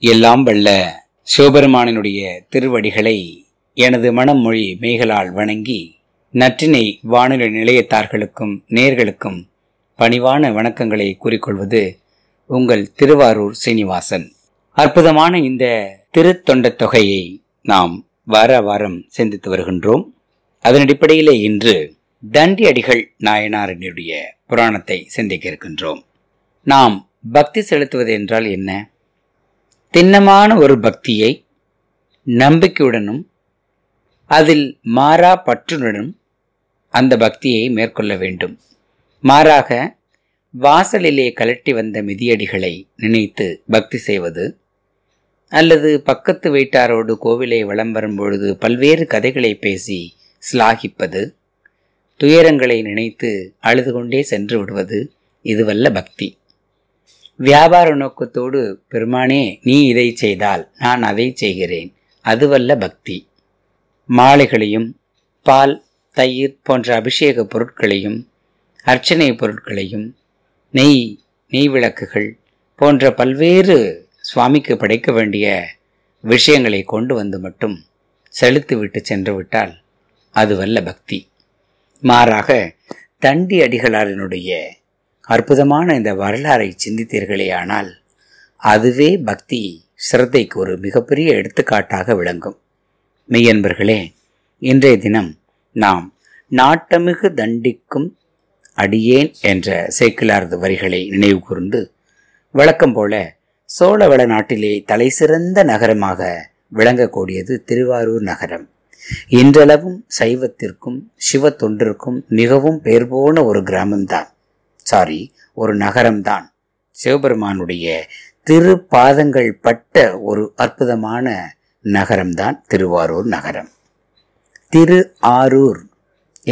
எல்லாம் வல்ல சிவபெருமானினுடைய திருவடிகளை எனது மனமொழி மேகலால் வணங்கி நற்றினை வானொலி நிலையத்தார்களுக்கும் நேர்களுக்கும் பணிவான வணக்கங்களை கூறிக்கொள்வது உங்கள் திருவாரூர் சீனிவாசன். அற்புதமான இந்த திருத்தொண்ட தொகையை நாம் வார வாரம் சிந்தித்து வருகின்றோம். அதன் அடிப்படையிலே இன்று தண்டி அடிகள் நாயனாரினுடைய புராணத்தை சிந்திக்க இருக்கின்றோம். நாம் பக்தி செலுத்துவது என்றால் என்ன? திண்ணமான ஒரு பக்தியை நம்பிக்கையுடனும் அதில் மாறா பற்றுடனும் அந்த பக்தியை மேற்கொள்ள வேண்டும். மாறாக வாசலிலே கலட்டி வந்த மிதியடிகளை நினைத்து பக்தி செய்வது அல்லது பக்கத்து வீட்டாரோடு கோவிலை வலம் வரும்பொழுது பல்வேறு கதைகளை பேசி சிலாகிப்பது துயரங்களை நினைத்து அழுது கொண்டே சென்று விடுவது இதுவல்ல பக்தி. வியாபார நோக்கத்தோடு பெருமானே நீ இதை செய்தால் நான் அதை செய்கிறேன். அதுவல்ல பக்தி. மாலைகளையும் பால் தயிர் போன்ற அபிஷேக பொருட்களையும் அர்ச்சனை பொருட்களையும் நெய் நெய் விளக்குகள் போன்ற பல்வேறு சுவாமிக்கு படைக்க வேண்டிய விஷயங்களை கொண்டு வந்து மட்டும் செலுத்திவிட்டு சென்று விட்டால் அதுவல்ல பக்தி. மாறாக தண்டி அடிகளாரினுடைய அற்புதமான இந்த வரலாறை சிந்தித்தீர்களே ஆனால் அதுவே பக்தி சிரத்தைக்கு ஒரு மிகப்பெரிய எடுத்துக்காட்டாக விளங்கும். மெய்யன்பர்களே இன்றைய தினம் நாம் நாட்டமிகு தண்டிக்கும் அடியேன் என்ற சேக்கிலாரது வரிகளை நினைவு கூர்ந்து வழக்கம் போல சோழவள நாட்டிலே தலை சிறந்த நகரமாக விளங்கக்கூடியது திருவாரூர் நகரம். இன்றளவும் சைவத்திற்கும் சிவ தொண்டிற்கும் மிகவும் பெயர் போன ஒரு கிராமம்தான். சாரி ஒரு நகரம்தான். சிவபெருமானுடைய திருப்பாதங்கள் பட்ட ஒரு அற்புதமான நகரம்தான் திருவாரூர் நகரம். திரு ஆரூர்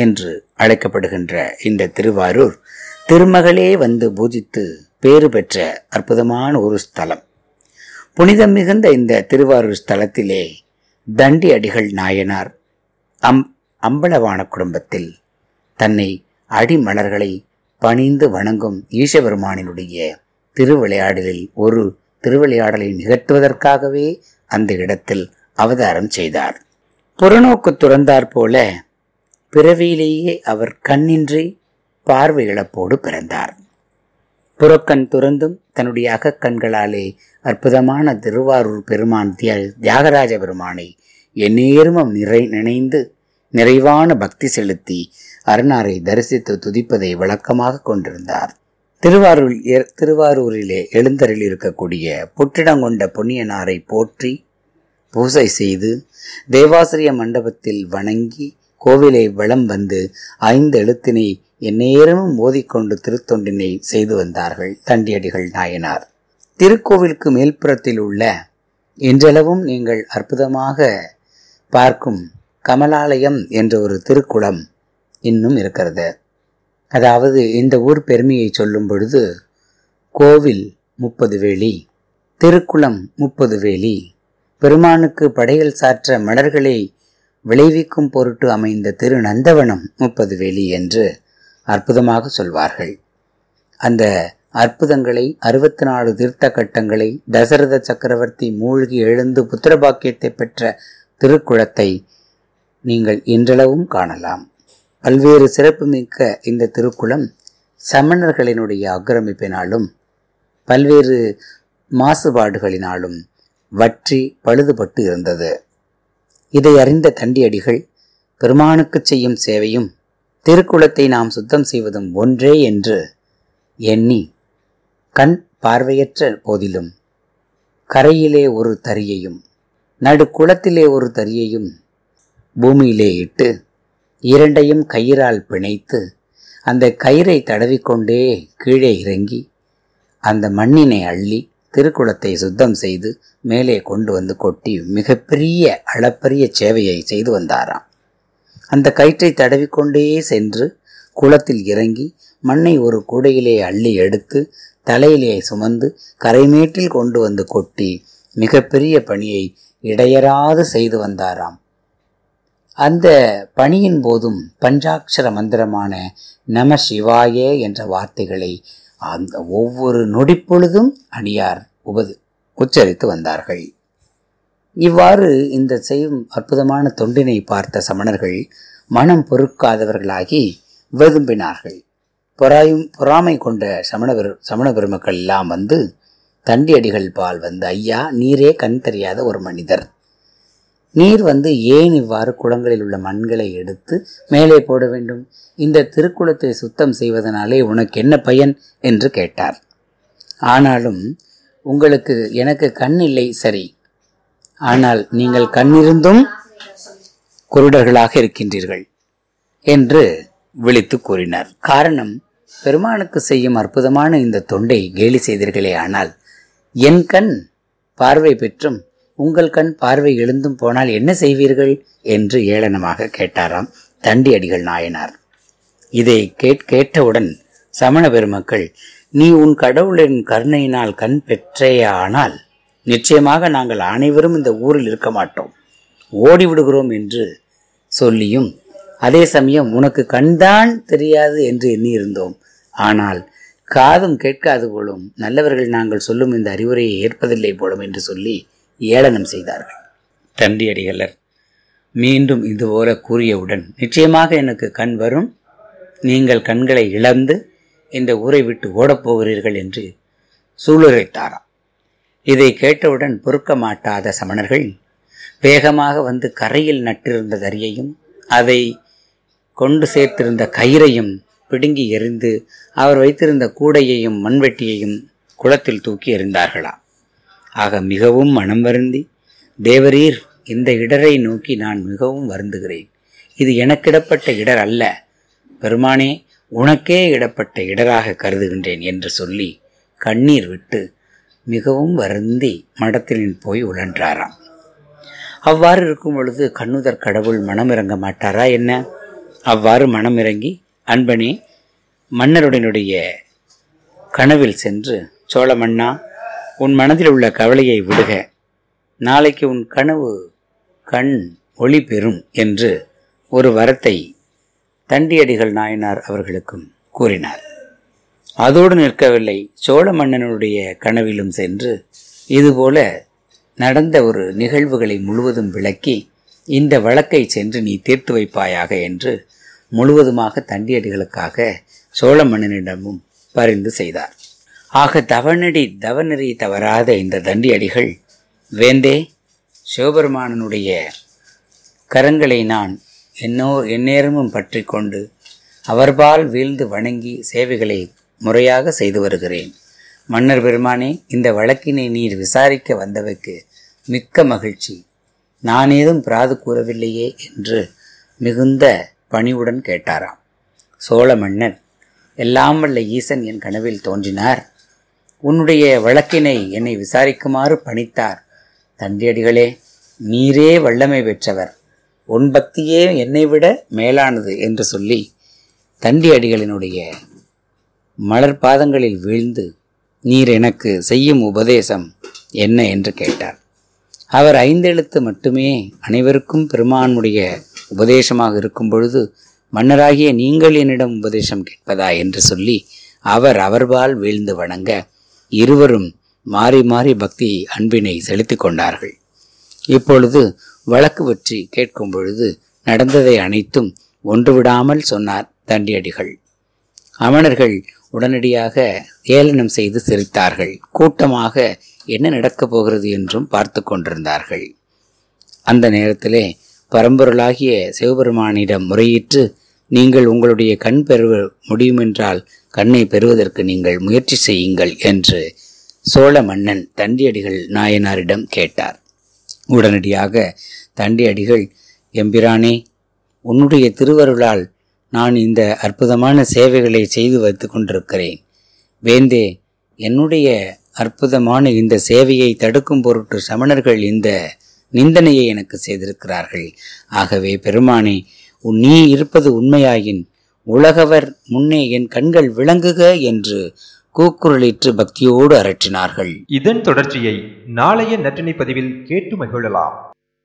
என்று அழைக்கப்படுகின்ற இந்த திருவாரூர் திருமகளே வந்து பூஜித்து பேறு பெற்ற அற்புதமான ஒரு ஸ்தலம். புனிதம் மிகுந்த இந்த திருவாரூர் ஸ்தலத்திலே தண்டி அடிகள் நாயனார் அம் அம்பளவான குடும்பத்தில் தன்னை அடிமலர்களை பணிந்து வணங்கும் ஈசபெருமானினுடைய திருவிளையாடலில் ஒரு திருவிளையாடலை நிகழ்த்துவதற்காகவே அந்த இடத்தில் அவதாரம் செய்தார். புறநோக்கு துறந்தார் போல பிறவியிலேயே அவர் கண்ணின்றி பார்வை இழப்போடு பிறந்தார். புறக்கண் துறந்தும் தன்னுடைய அகக்கண்களாலே அற்புதமான திருவாரூர் பெருமான் தியாகராஜ பெருமானை எந்நேரமும் நிறை நினைந்து நிறைவான பக்தி செலுத்தி அருணாரை தரிசித்து துதிப்பதை வழக்கமாக கொண்டிருந்தார். திருவாரூர் திருவாரூரிலே எழுந்தரில் இருக்கக்கூடிய புற்றிடங்கொண்ட பொன்னியனாரை போற்றி பூசை செய்து தேவாசிரிய மண்டபத்தில் வணங்கி கோவிலை வளம் வந்து ஐந்து எழுத்தினை எந்நேரமும் மோதிக்கொண்டு திருத்தொண்டினை செய்து வந்தார்கள் தண்டியடிகள் நாயனார். திருக்கோவிலுக்கு மேல்புறத்தில் உள்ள இன்றளவும் நீங்கள் அற்புதமாக பார்க்கும் கமலாலயம் என்ற ஒரு திருக்குளம் இன்னும் இருக்கிறது. அதாவது இந்த ஊர் பெருமையை சொல்லும் பொழுது கோவில் முப்பது வேலி திருக்குளம் முப்பது வேலி பெருமானுக்கு படையல் சாற்ற மலர்களை விளைவிக்கும் பொருட்டு அமைந்த திரு நந்தவனம் முப்பது வேலி என்று அற்புதமாக சொல்வார்கள். அந்த அற்புதங்களை அறுபத்தி நாலு தீர்த்த கட்டங்களை தசரத சக்கரவர்த்தி மூழ்கி எழுந்து புத்திரபாக்கியத்தை பெற்ற திருக்குளத்தை நீங்கள் இன்றளவும் காணலாம். பல்வேறு சிறப்புமிக்க இந்த திருக்குளம் சமணர்களினுடைய ஆக்கிரமிப்பினாலும் பல்வேறு மாசுபாடுகளினாலும் வற்றி பழுதுபட்டு இருந்தது. இதை அறிந்த தண்டியடிகள் பெருமானுக்கு செய்யும் சேவையும் திருக்குளத்தை நாம் சுத்தம் செய்வதும் ஒன்றே என்று எண்ணி கண் பார்வையற்ற போதிலும் கரையிலே ஒரு தரியையும் நடுக்குளத்திலே ஒரு தரியையும் பூமியிலே இட்டு இரண்டையும் கயிறால் பிணைத்து அந்த கயிறை தடவிக்கொண்டே கீழே இறங்கி அந்த மண்ணினை அள்ளி திருக்குளத்தை சுத்தம் செய்து மேலே கொண்டு வந்து கொட்டி மிகப்பெரிய அளப்பரிய சேவையை செய்து வந்தாராம். அந்த கயிற்றை தடவிக்கொண்டே சென்று குளத்தில் இறங்கி மண்ணை ஒரு கூடையிலே அள்ளி எடுத்து தலையிலே சுமந்து கரைமேட்டில் கொண்டு வந்து கொட்டி மிகப்பெரிய பணியை இடையராது செய்து வந்தாராம். அந்த பணியின் போதும் பஞ்சாட்சர மந்திரமான நம சிவாயே என்ற வார்த்தைகளை அந்த ஒவ்வொரு நொடிப்பொழுதும் அடியார் உபது உச்சரித்து வந்தார்கள். இவ்வாறு இந்த செய்யும் அற்புதமான தொண்டினை பார்த்த சமணர்கள் மனம் பொறுக்காதவர்களாகி வெதும்பினார்கள் பொறாயும் பொறாமை கொண்ட சமண சமண பெருமக்கள் எல்லாம் வந்து தண்டியடிகள் பால் வந்து ஐயா நீரே கண் தெரியாத ஒரு மனிதர். நீர் வந்து ஏன் இவ்வாறு குளங்களில் உள்ள மண்களை எடுத்து மேலே போட வேண்டும்? இந்த திருக்குளத்தை சுத்தம் செய்வதனாலே உனக்கு என்ன பயன்? என்று கேட்டார். ஆனாலும் உங்களுக்கு எனக்கு கண் இல்லை சரி. ஆனால் நீங்கள் கண்ணிருந்தும் குருடர்களாக இருக்கின்றீர்கள் என்று விழித்து கூறினார். காரணம் பெருமானுக்கு செய்யும் அற்புதமான இந்த தொண்டை கேலி செய்தீர்களே ஆனால் என் கண் பார்வை பெற்றும் உங்கள் கண் பார்வை எழுந்தும் போனால் என்ன செய்வீர்கள்? என்று ஏளனமாக கேட்டாராம் தண்டி அடிகள் நாயனார். இதை கேட் கேட்டவுடன் சமண பெருமக்கள் நீ உன் கடவுளின் கருணையினால் கண் பெற்றேயானால் நிச்சயமாக நாங்கள் அனைவரும் இந்த ஊரில் இருக்க மாட்டோம். ஓடிவிடுகிறோம் என்று சொல்லியும் அதே சமயம் உனக்கு கண்தான் தெரியாது என்று எண்ணியிருந்தோம். ஆனால் காதும் கேட்காது போலும் நல்லவர்கள் நாங்கள் சொல்லும் இந்த அறிவுரையை ஏற்பதில்லை போலும் என்று சொல்லி ஏளனம் செய்தார்கள். தண்டியடிகளர் மீண்டும் இதுபோல கூறியவுடன் நிச்சயமாக எனக்கு கண் வரும் நீங்கள் கண்களை இழந்து இந்த ஊரை விட்டு ஓடப்போகிறீர்கள் என்று சூளுரைத்தாராம். இதை கேட்டவுடன் பொறுக்க மாட்டாத சமணர்கள் வேகமாக வந்து கரையில் நட்டிருந்த தரியையும் அதை கொண்டு சேர்த்திருந்த கயிறையும் பிடுங்கி எறிந்து அவர் வைத்திருந்த கூடையையும் மண்வெட்டியையும் குளத்தில் தூக்கி எறிந்தார்களாம். ஆக மிகவும் மனம் வருந்தி தேவரீர் இந்த இடரை நோக்கி நான் மிகவும் வருந்துகிறேன். இது எனக்கிடப்பட்ட இடர் அல்ல. பெருமானே உனக்கே இடப்பட்ட இடராக கருதுகின்றேன் என்று சொல்லி கண்ணீர் விட்டு மிகவும் வருந்தி மடத்திலின் போய் உழன்றாராம். அவ்வாறு இருக்கும் பொழுது கண்ணுதர் கடவுள் மனமிறங்க மாட்டாரா என்ன? அவ்வாறு மனமிறங்கி அன்பனே மன்னருடனுடைய கனவில் சென்று சோழ மன்னா உன் மனதில் உள்ள கவலையை விடுக. நாளைக்கு உன் கனவு கண் ஒளி பெறும் என்று ஒரு வரத்தை தண்டியடிகள் நாயனார் அவர்களுக்கும் கூறினார். அதோடு நிற்கவில்லை. சோழ மன்னனுடைய கனவிலும் சென்று இதுபோல நடந்த ஒரு நிகழ்வுகளை முழுவதும் விளக்கி இந்த வழக்கை சென்று நீ தீர்த்து வைப்பாயாக என்று முழுவதுமாக தண்டியடிகளுக்காக சோழ மன்னனிடமும் பரிந்து செய்தார். ஆக தவநடி தவநெறி தவறாத இந்த தண்டியடிகள் வேந்தே சிவபெருமானனுடைய கரங்களை நான் என்னோ எந்நேரமும் பற்றி கொண்டு அவர்பால் வீழ்ந்து வணங்கி சேவைகளை முறையாக செய்து வருகிறேன். மன்னர் பெருமானே இந்த வழக்கினை நீர் விசாரிக்க வந்தவைக்கு மிக்க மகிழ்ச்சி. நான் ஏதும் பிராது கூறவில்லையே என்று மிகுந்த பணிவுடன் கேட்டாராம். சோழ மன்னர் எல்லாம் வல்ல ஈசன் என் கனவில் தோன்றினார். உன்னுடைய வழக்கினை என்னை விசாரிக்குமாறு பணித்தார். தண்டியடிகளே நீரே வல்லமை பெற்றவர். உன் பக்தியே என்னை விட மேலானது என்று சொல்லி தண்டி அடிகளினுடைய மலர் பாதங்களில் வீழ்ந்து நீர் எனக்கு செய்யும் உபதேசம் என்ன என்று கேட்டார். அவர் ஐந்தெழுத்து மட்டுமே அனைவருக்கும் பெருமானுடைய உபதேசமாக இருக்கும் பொழுது மன்னராகிய நீங்கள் என்னிடம் உபதேசம் கேட்பதா என்று சொல்லி அவர் அவர்பால் வீழ்ந்து வணங்க இருவரும் மாறி மாறி பக்தி அன்பினை செலுத்திக் கொண்டார்கள். இப்பொழுது வழக்கு பற்றி கேட்கும் பொழுது நடந்ததை அனைத்தும் ஒன்று விடாமல் சொன்னார் தண்டியடிகள். அமணர்கள் உடனடியாக ஏளனம் செய்து சிரித்தார்கள். கூட்டமாக என்ன நடக்கப் போகிறது என்றும் பார்த்து கொண்டிருந்தார்கள். அந்த நேரத்திலே பரம்பொருளாகிய சிவபெருமானிடம் முறையிட்டு நீங்கள் உங்களுடைய கண் பெறுவ முடியுமென்றால் கண்ணை பெறுவதற்கு நீங்கள் முயற்சி செய்யுங்கள் என்று சோழ மன்னன் தண்டியடிகள் நாயனாரிடம் கேட்டார். உடனடியாக தண்டியடிகள் எம்பிரானே உன்னுடைய திருவருளால் நான் இந்த அற்புதமான சேவைகளை செய்து வைத்து கொண்டிருக்கிறேன். வேந்தே என்னுடைய அற்புதமான இந்த சேவையை தடுக்கும் பொருட்டு சமணர்கள் இந்த நிந்தனையை எனக்கு செய்திருக்கிறார்கள். ஆகவே பெருமானே நீ இருப்பது உண்மையாயின் உலகவர் முன்னே என் கண்கள் விளங்குக என்று கூக்குரலிட்டு பக்தியோடு அரற்றினார்கள். இதன் தொடர்ச்சியை நாளைய நற்றினை பதிவில் கேட்டு மகிழலாம்.